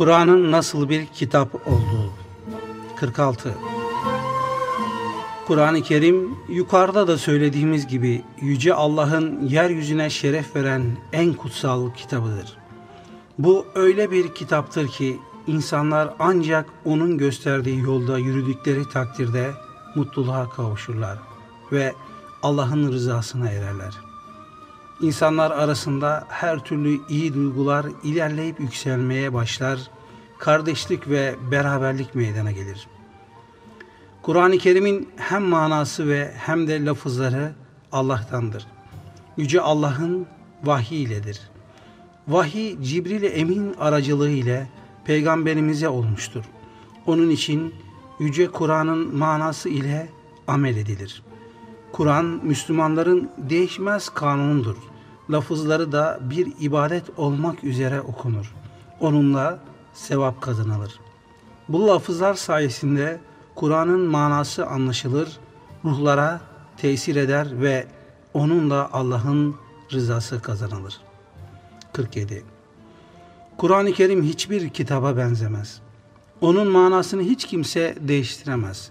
Kur'an'ın nasıl bir kitap olduğu 46 Kur'an-ı Kerim yukarıda da söylediğimiz gibi Yüce Allah'ın yeryüzüne şeref veren en kutsal kitabıdır. Bu öyle bir kitaptır ki insanlar ancak onun gösterdiği yolda yürüdükleri takdirde mutluluğa kavuşurlar ve Allah'ın rızasına ererler. İnsanlar arasında her türlü iyi duygular ilerleyip yükselmeye başlar, kardeşlik ve beraberlik meydana gelir. Kur'an-ı Kerim'in hem manası ve hem de lafızları Allah'tandır. Yüce Allah'ın vahiy iledir. Vahiy Cibril Emin aracılığı ile peygamberimize olmuştur. Onun için Yüce Kur'an'ın manası ile amel edilir. Kur'an Müslümanların değişmez kanunundur. Lafızları da bir ibadet olmak üzere okunur. Onunla sevap kazanılır. Bu lafızlar sayesinde Kur'an'ın manası anlaşılır, ruhlara tesir eder ve onunla Allah'ın rızası kazanılır. 47. Kur'an-ı Kerim hiçbir kitaba benzemez. Onun manasını hiç kimse değiştiremez.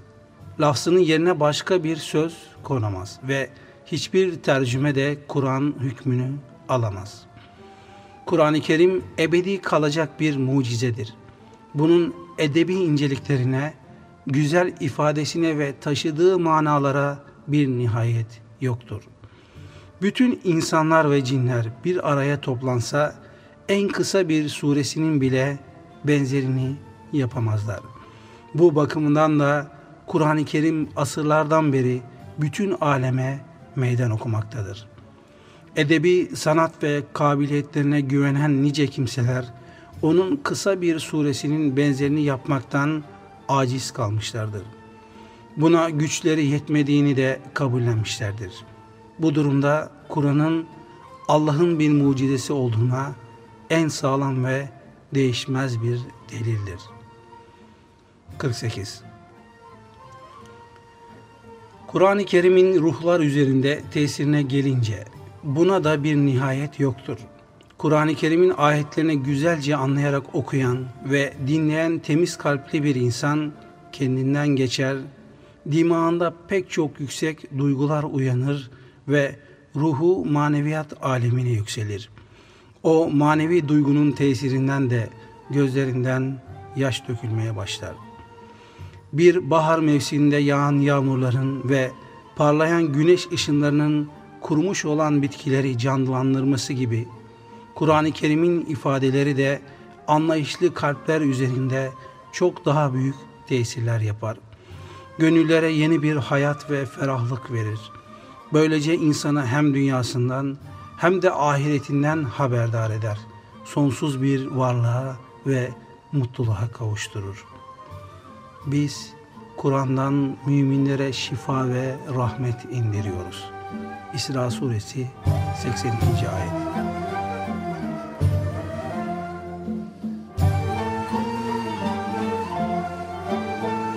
Lafzının yerine başka bir söz konamaz ve hiçbir tercüme de Kur'an hükmünü alamaz. Kur'an-ı Kerim ebedi kalacak bir mucizedir. Bunun edebi inceliklerine, güzel ifadesine ve taşıdığı manalara bir nihayet yoktur. Bütün insanlar ve cinler bir araya toplansa en kısa bir suresinin bile benzerini yapamazlar. Bu bakımından da Kur'an-ı Kerim asırlardan beri bütün aleme meydan okumaktadır. Edebi sanat ve kabiliyetlerine güvenen nice kimseler onun kısa bir suresinin benzerini yapmaktan aciz kalmışlardır. Buna güçleri yetmediğini de kabullenmişlerdir. Bu durumda Kur'an'ın Allah'ın bir mucizesi olduğuna en sağlam ve değişmez bir delildir. 48 Kur'an-ı Kerim'in ruhlar üzerinde tesirine gelince buna da bir nihayet yoktur. Kur'an-ı Kerim'in ayetlerini güzelce anlayarak okuyan ve dinleyen temiz kalpli bir insan kendinden geçer, dimağında pek çok yüksek duygular uyanır ve ruhu maneviyat alemine yükselir. O manevi duygunun tesirinden de gözlerinden yaş dökülmeye başlar. Bir bahar mevsiminde yağan yağmurların ve parlayan güneş ışınlarının kurumuş olan bitkileri canlandırması gibi Kur'an-ı Kerim'in ifadeleri de anlayışlı kalpler üzerinde çok daha büyük tesirler yapar. Gönüllere yeni bir hayat ve ferahlık verir. Böylece insana hem dünyasından hem de ahiretinden haberdar eder. Sonsuz bir varlığa ve mutluluğa kavuşturur. Biz Kur'an'dan müminlere şifa ve rahmet indiriyoruz. İsra suresi 82. ayet.